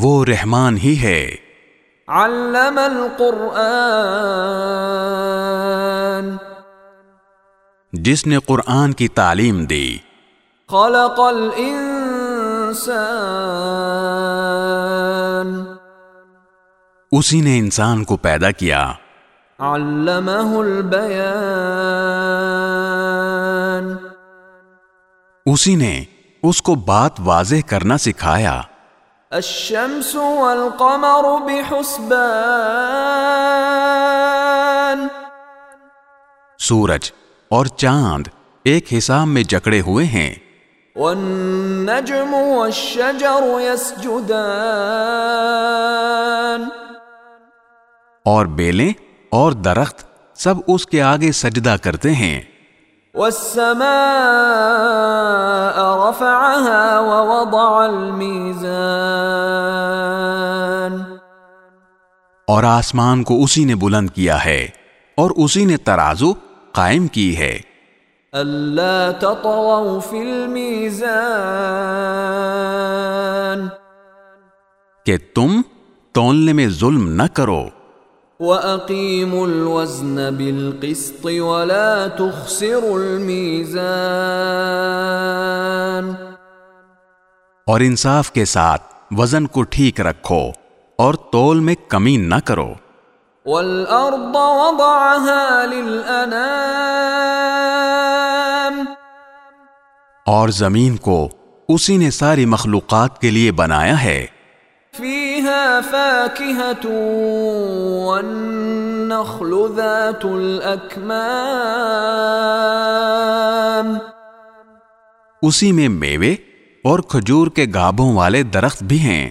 وہ رحمان ہی ہے۔ علم القرآن۔ جس نے قرآن کی تعلیم دی۔ خلق الانسان۔ اسی نے انسان کو پیدا کیا۔ علمہ البیان۔ اسی نے اس کو بات واضح کرنا سکھایا۔ الشمس والقمر بحسبان. سورج اور چاند ایک حساب میں جکڑے ہوئے ہیں۔ والنجم والشجر يسجدان. اور بیلیں اور درخت سب اس کے آگے سجدہ کرتے ہیں۔ والسماء رفعها ووضع الميزان. اور آسمان کو اسی نے بلند کیا ہے اور اسی نے ترازو قائم کی ہے۔ ألا تطغوا في الميزان. کہ تم تولنے میں ظلم نہ کرو۔ وَأَقِيمُوا الْوَزْنَ بِالْقِسْطِ وَلَا تُخْسِرُوا الْمِيزَانَ اور انصاف کے ساتھ وزن کو ٹھیک رکھو اور تول میں کمی نہ کرو۔ وَالْأَرْضَ وَضَعَهَا لِلْأَنَامِ اور زمین کو اسی نے ساری مخلوقات کے لیے بنایا ہے۔ فِيهَا فَاكِهَةٌ وَالنَّخْلُ ذَاتُ الْأَكْمَامِ. اسی میں میوے اور کھجور کے گابوں والے درخت بھی ہیں۔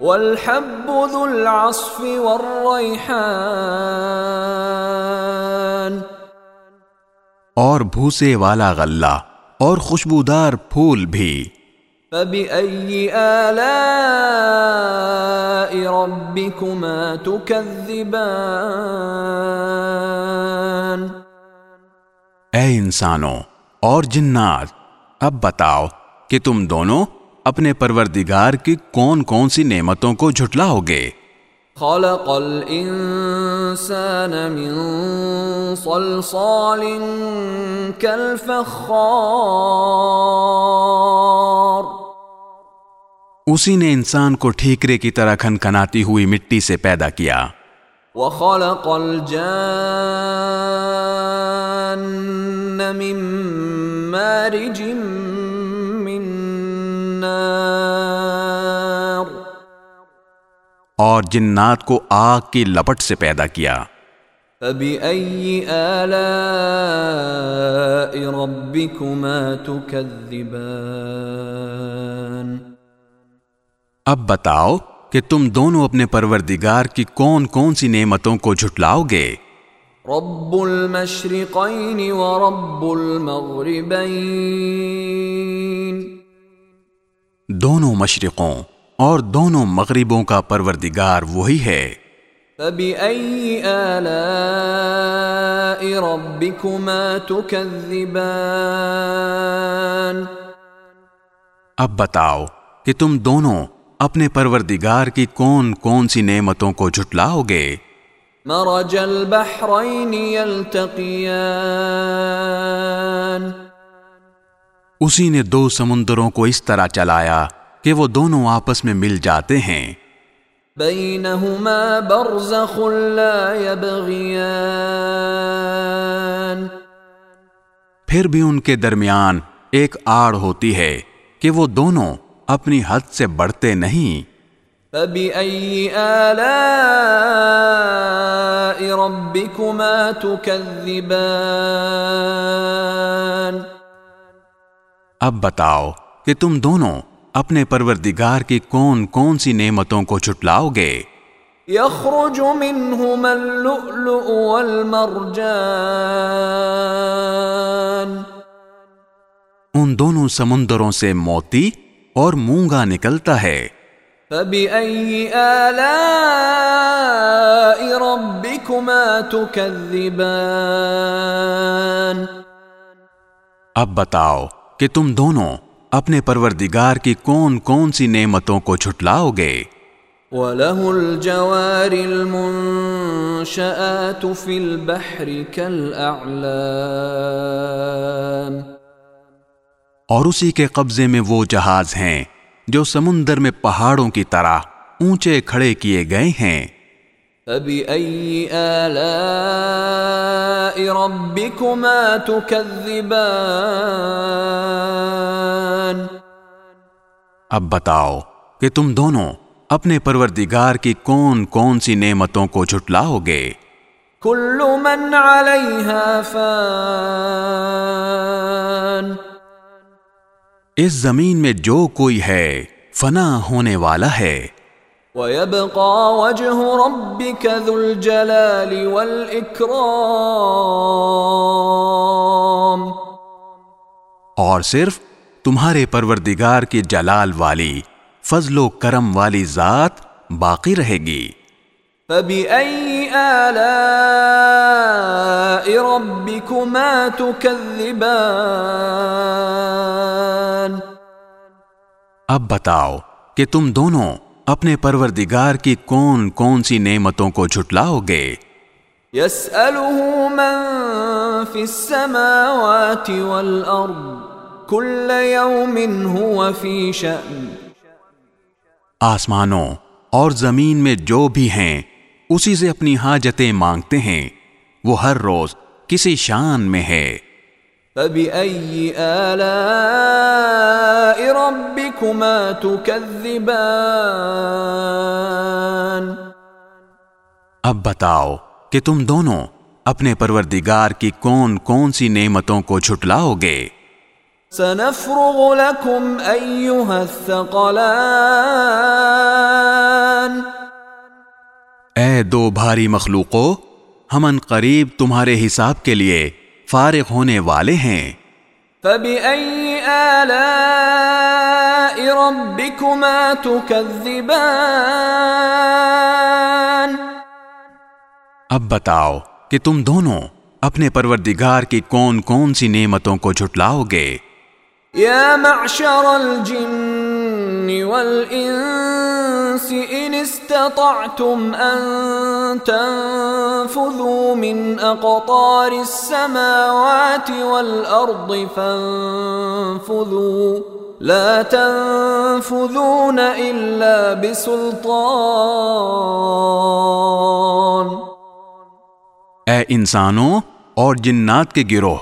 والحب ذو العصف والريحان. اور بھوسے والا غلہ اور خوشبودار پھول بھی۔ فبأي آلاء ربكما تكذبان اے انسانوں اور جنات اب بتاؤ کہ تم دونوں اپنے پروردگار کی کون کون سی نعمتوں کو جھٹلاؤ گے خلق الإنسان من صلصال كالفخار اسی نے انسان کو ٹھیکرے کی طرح کھنکھناتی ہوئی مٹی سے پیدا کیا۔ وخلق الجان من مارج من نار۔ اور جنات کو آگ کی لپٹ سے پیدا کیا۔ فبأي آلاء ربكما تكذبان؟ اب بتاؤ کہ تم دونوں اپنے پروردگار کی کون کون سی نعمتوں کو جھٹلاؤ گے رب المشرقين ورب المغربين دونوں مشرقوں اور دونوں مغربوں کا پروردگار وہی ہے۔ فبأي آلاء ربكما تكذبان۔ اب بتاؤ کہ تم دونوں اپنے پروردگار کی کون کون سی نعمتوں کو جھٹلاؤ گے مرج البحرين يلتقيان اسی نے دو سمندروں کو اس طرح چلایا کہ وہ دونوں آپس میں مل جاتے ہیں۔ بينهما برزخ لا يبغيان پھر بھی ان کے درمیان ایک آڑ ہوتی ہے کہ وہ دونوں اپنی حد سے بڑھتے نہیں۔ فبأي آلاء ربكما تكذبان اب بتاؤ کہ تم دونوں اپنے پروردگار کی کون کون سی نعمتوں کو جھٹلاؤ گے؟ يخرج منهما اللؤلؤ والمرجان ان دونوں سمندروں سے موتی اور مونگا نکلتا ہے۔ فبأي آلاء ربكما تكذبان اب بتاؤ کہ تم دونوں اپنے پروردگار کی کون کون سی نعمتوں کو جھٹلاؤ گے؟ وله الجوار المنشآت في البحر كالأعلام اور اسی کے قبضے میں وہ جہاز ہیں جو سمندر میں پہاڑوں کی طرح اونچے کھڑے کیے گئے ہیں۔ فبأي آلاء ربكما تكذبان اب بتاؤ کہ تم دونوں اپنے پروردگار کی کون کون سی نعمتوں کو جھٹلاؤ گے كل من عليها فان اس زمین میں جو کوئی ہے فنا ہونے والا ہے۔ ويبقى وجه ربك ذو الجلال والإكرام۔ اور صرف تمہارے پروردگار کی جلال والی فضل و کرم والی ذات باقی رہے گی۔ فبأي آلاء ربكما تكذبان. اب بتاؤ کہ تم دونوں اپنے پروردگار کی کون کون سی نعمتوں کو جھٹلاؤ گے؟ يسأله من في السماوات والأرض كل يوم هو في شأن. آسمانوں اور زمین میں جو بھی ہیں اسی سے اپنی حاجتیں مانگتے ہیں وہ ہر روز کسی شان میں ہے۔ فبأي آلاء ربكما تكذبان اب بتاؤ کہ تم دونوں اپنے پروردگار کی کون کون سی نعمتوں کو جھٹلاؤ گے؟ سنفرغ لكم أيها الثقلان اے دو بھاری مخلوقوں ہم ان قریب تمہارے حساب کے لیے فارغ ہونے والے ہیں۔ فبأي آلاء ربكما تكذبان اب بتاؤ کہ تم دونوں اپنے پروردگار کی کون کون سی نعمتوں کو جھٹلاؤ گے؟ يا معشر الجن الجن والإنس إن استطعتم أن تنفذوا من أقطار السماوات والأرض فانفذوا. لا تنفذون إلا بسلطان. اے انسانوں اور جنات کے گروہ،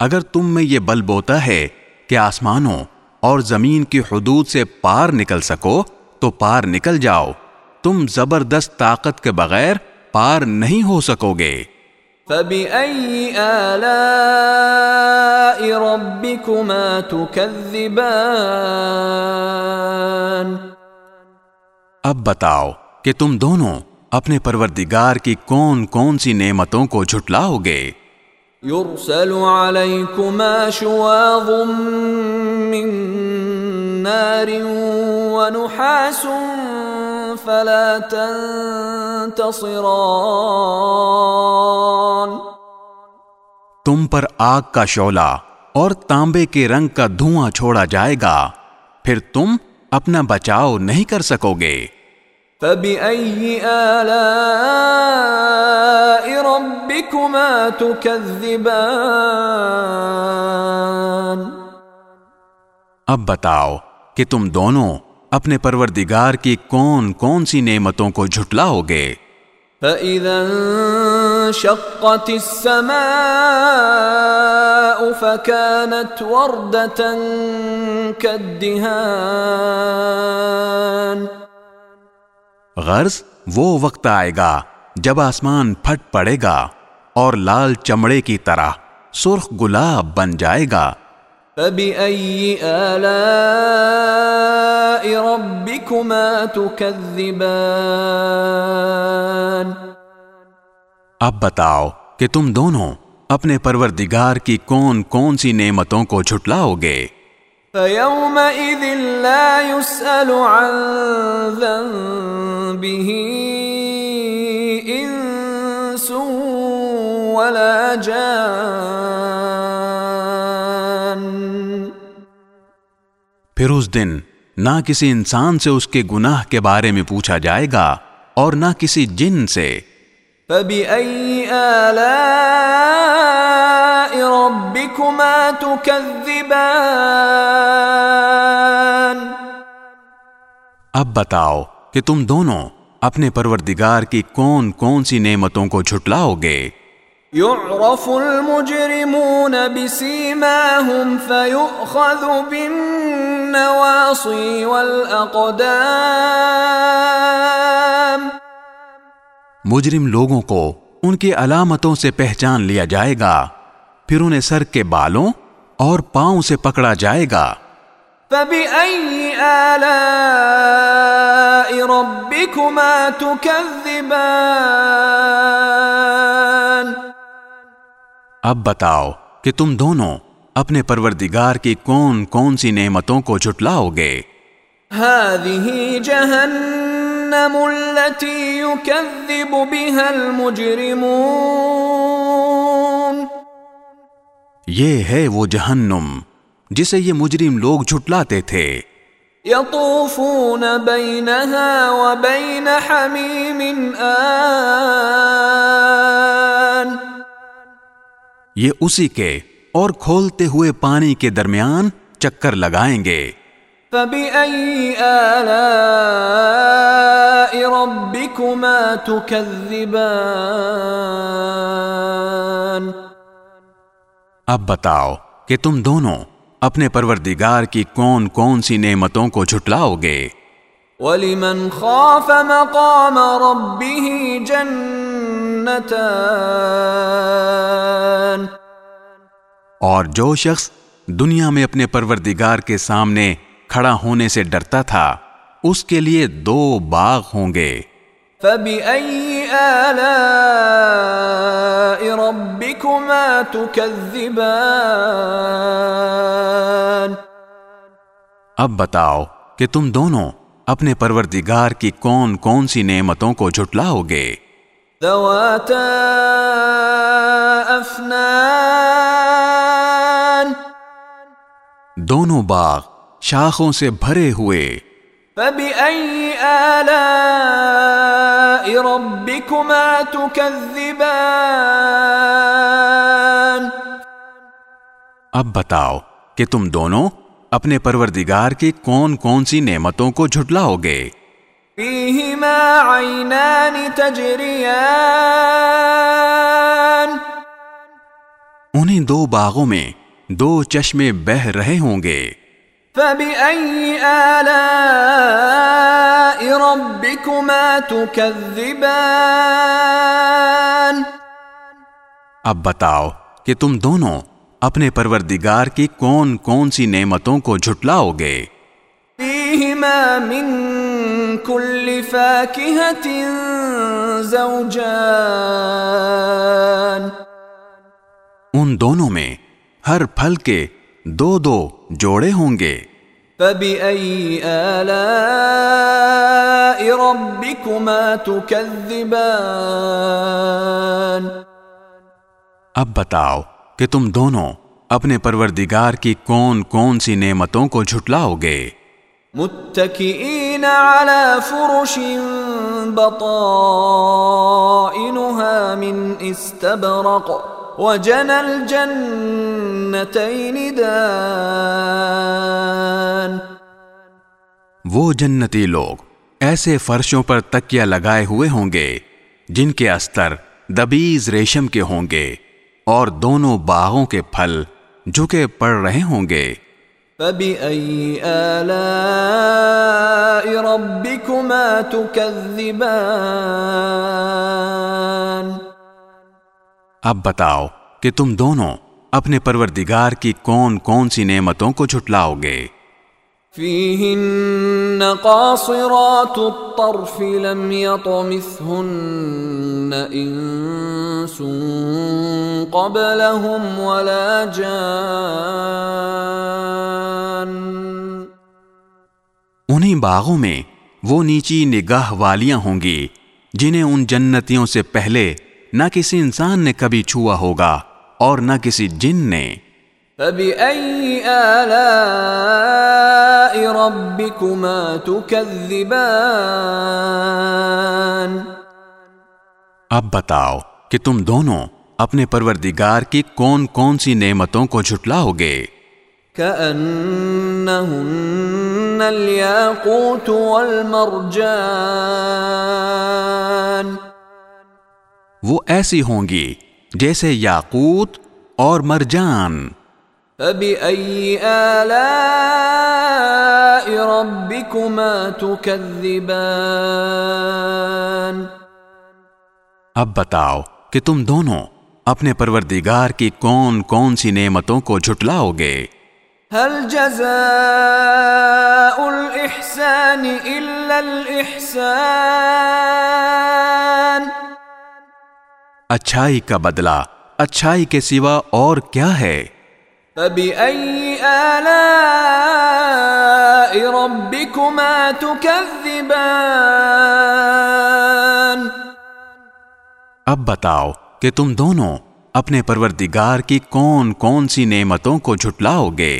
اگر تم میں یہ بل بوتا ہے کہ آسمانوں اور زمین کی حدود سے پار نکل سکو تو پار نکل جاؤ۔ تم زبردست طاقت کے بغیر پار نہیں ہو سکو گے۔ فبأي آلاء ربكما تكذبان اب بتاؤ کہ تم دونوں اپنے پروردگار کی کون کون سی نعمتوں کو جھٹلاؤ گے۔ يرسل عليكما شواظ من نار ونحاس فلا تنتصران. تم پر آگ کا شعلہ اور تانبے کے رنگ کا دھواں چھوڑا جائے گا، پھر تم اپنا بچاؤ نہیں کر سکو گے۔ فبأي آلاء ربكما تكذبان اب بتاؤ کہ تم دونوں اپنے پروردگار کی کون کون سی نعمتوں کو جھٹلاؤ گے فإذا انشقت السماء فكانت وردة كالدهان غرض وہ وقت آئے گا جب آسمان پھٹ پڑے گا اور لال چمڑے کی طرح سرخ گلاب بن جائے گا۔ فبأي آلاء ربكما تكذبان اب بتاؤ کہ تم دونوں اپنے پروردگار کی کون کون سی نعمتوں کو جھٹلاؤ گے؟ فيومئذ لا يسأل عن ذنبه إنس ولا جان. پھر اس دن نہ کسی انسان سے اس کے گناہ کے بارے میں پوچھا جائے گا اور نہ کسی جن سے۔ فبأي آلاء ربكما تكذبان. اب بتاؤ کہ تم دونوں اپنے پروردگار کی کون کون سی نعمتوں کو جھٹلاؤ گے؟ يعرف المجرمون بسيماهم فيؤخذ بالنواصي والأقدام. مجرم لوگوں کو ان کی علامتوں سے پہچان لیا جائے گا۔ پھر انہیں سر کے بالوں اور پاؤں سے پکڑا جائے گا۔ فبأي آلاء ربكما تكذبان اب بتاؤ کہ تم دونوں اپنے پروردگار کی کون کون سی نعمتوں کو جھٹلاؤ گے؟ هذه جهنم التي يكذب بها المجرمون یہ ہے وہ جہنم جسے یہ مجرم لوگ جھٹلاتے تھے۔ يطوفون بينها وبين حميم آن۔ یہ اسی کے اور کھولتے ہوئے پانی کے درمیان چکر لگائیں گے۔ فبأي آلاء ربكما تكذبان اب بتاؤ کہ تم دونوں اپنے پروردگار کی کون کون سی نعمتوں کو جھٹلاؤ گے ولمن خاف مقام ربه جنتان اور جو شخص دنیا میں اپنے پروردگار کے سامنے کھڑا ہونے سے ڈرتا تھا اس کے لیے دو باغ ہوں گے۔ فبأي آلاء ربكما تكذبان اب بتاؤ کہ تم دونوں اپنے پروردگار کی کون کون سی نعمتوں کو جھٹلاؤ گے ذواتا أفنان دونوں باغ شاخوں سے بھرے ہوئے۔ فبأي آلاء ربكما تكذبان اب بتاؤ کہ تم دونوں اپنے پروردگار کی کون کون سی نعمتوں کو جھٹلاؤ گے فيهما عينان تجريان انہیں دو باغوں میں دو چشمے بہ رہے ہوں گے۔ فبأي آلاء ربكما تكذبان اب بتاؤ کہ تم دونوں اپنے پروردگار کی کون کون سی نعمتوں کو جھٹلاؤ گے؟ فيهما من كل فاكهة زوجان ان دونوں میں ہر پھل کے دو دو جوڑے ہوں گے۔ فبأي آلاء ربكما تكذبان اب بتاؤ کہ تم دونوں اپنے پروردگار کی کون کون سی نعمتوں کو جھٹلاؤ گے۔ متكئين على فرش بطائنها من استبرق وجنى الجنتين دان. وہ جنتی لوگ ایسے فرشوں پر تکیا لگائے ہوئے ہوں گے جن کے استر دبیز ریشم کے ہوں گے اور دونوں باغوں کے پھل جھکے پڑ رہے ہوں گے۔ فبأي آلاء ربكما تكذبان؟ اب بتاؤ کہ تم دونوں اپنے پروردگار کی کون کون سی نعمتوں کو جھٹلاؤ گے فيهن قاصرات الطرف لم يطمثهن انس قبلهم ولا جان انہی باغوں میں وہ نیچی نگاہ والیاں ہوں گی جنہیں ان جنتیوں سے پہلے نہ کسی انسان نے کبھی چھوا ہوگا اور نہ کسی جن نے۔ فبأي آلاء ربكما تكذبان اب بتاؤ کہ تم دونوں اپنے پروردگار کی کون کون سی نعمتوں کو جھٹلاؤ گے كأنهن الياقوت والمرجان وہ ایسی ہوں گی جیسے یاقوت اور مرجان۔ فبأي آلاء ربكما تكذبان اب بتاؤ کہ تم دونوں اپنے پروردگار کی کون کون سی نعمتوں کو جھٹلاؤ گے؟ هل جزاء الإحسان إلا الإحسان اچھائی کا بدلہ اچھائی کے سوا اور کیا ہے؟ فبأي آلاء ربكما تكذبان؟ اب بتاؤ کہ تم دونوں اپنے پروردگار کی کون کون سی نعمتوں کو جھٹلاؤ گے؟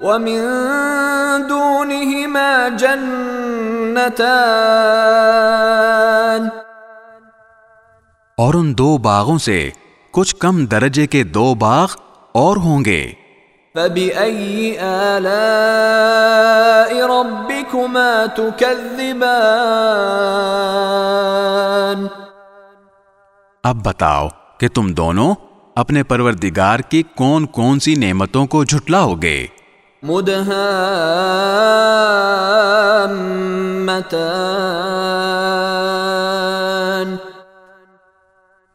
ومن دونهما جنتان اور ان دو باغوں سے کچھ کم درجے کے دو باغ اور ہوں گے۔ فبأي آلاء ربكما تكذبان اب بتاؤ کہ تم دونوں اپنے پروردگار کی کون کون سی نعمتوں کو جھٹلاؤ گے مدهامتان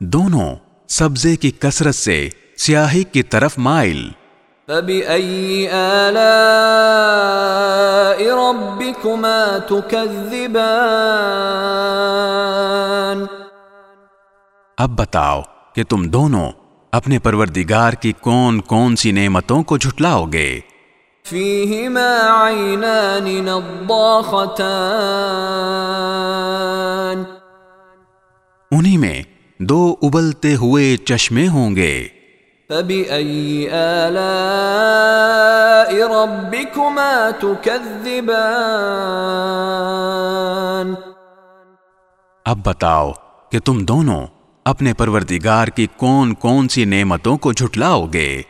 دونوں سبزے کی کثرت سے سیاہی کی طرف مائل۔ فبأي آلاء ربكما تكذبان اب بتاؤ کہ تم دونوں اپنے پروردگار کی کون کون سی نعمتوں کو جھٹلاؤ گے۔ فيهما عينان نضاختان انہی میں دو ابلتے ہوئے چشمے ہوں گے۔ فبأي آلاء ربكما تكذبان اب بتاؤ کہ تم دونوں اپنے پروردگار کی کون کون سی نعمتوں کو جھٹلاؤ گے۔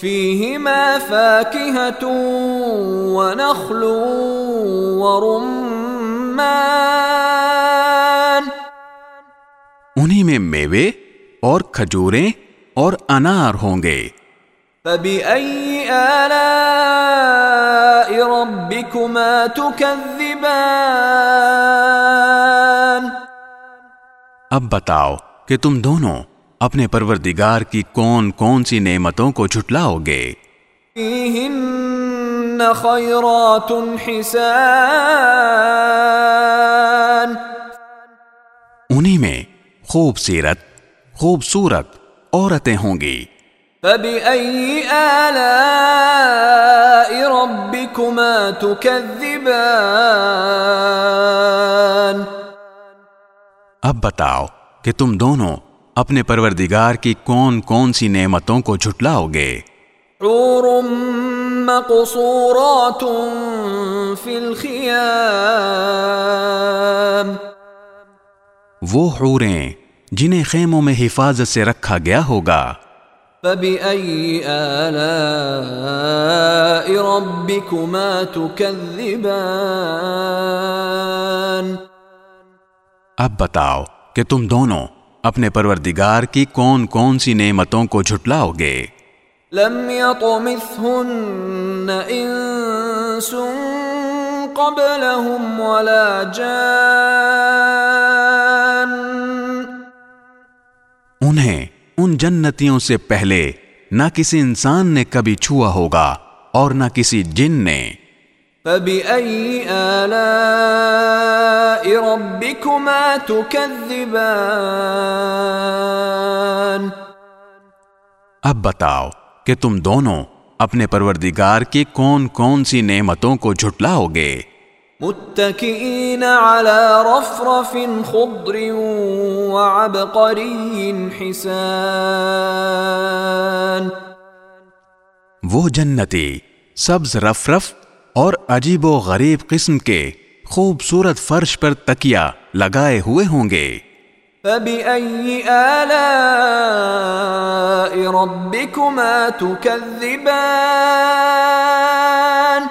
فيهما فاكهة ونخل ورمان انہی میں میوے اور کھجوریں اور انار ہوں گے۔ فبأي آلاء ربكما تكذبان اب بتاؤ کہ تم دونوں اپنے پروردگار کی کون کون سی نعمتوں کو جھٹلاؤ گے۔ فيهن خيرات حسان انہی میں خوبصورت خوبصورت عورتیں ہوں گی۔ فبأي آلاء ربكما تكذبان اب بتاؤ کہ تم دونوں اپنے پروردگار کی کون کون سی نعمتوں کو جھٹلاؤ گے؟ حور مقصورات في الخيام وہ حوریں جنہیں خیموں میں حفاظت سے رکھا گیا ہوگا۔ فبأي آلاء ربكما تكذبان اب بتاؤ کہ تم دونوں اپنے پروردگار کی کون کون سی نعمتوں کو جھٹلاؤ گے۔ لم يطمثهن انس قبلهم ولا جان انہیں ان جنتیوں سے پہلے نہ کسی انسان نے کبھی چھوا ہوگا اور نہ کسی جن نے۔ فبأي آلاء ربكما تكذبان اب بتاؤ کہ تم دونوں اپنے پروردگار کی کون کون سی نعمتوں کو جھٹلاؤ گے؟ متكئين على رفرف خضر وعبقري حسان. وہ جنتی سبز رف رف اور عجیب و غریب قسم کے خوبصورت فرش پر تکیا لگائے ہوئے ہوں گے۔ فبأي آلاء ربكما تكذبان؟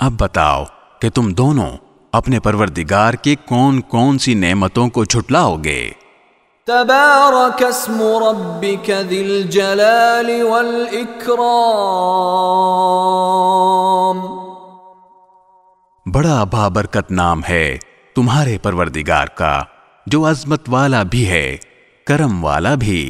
اب بتاؤ کہ تم دونوں اپنے پروردگار کی کون کون سی نعمتوں کو جھٹلاؤ گے تبارك اسم ربك ذي الجلال والإكرام بڑا بابرکت نام ہے تمہارے پروردگار کا جو عظمت والا بھی ہے کرم والا بھی۔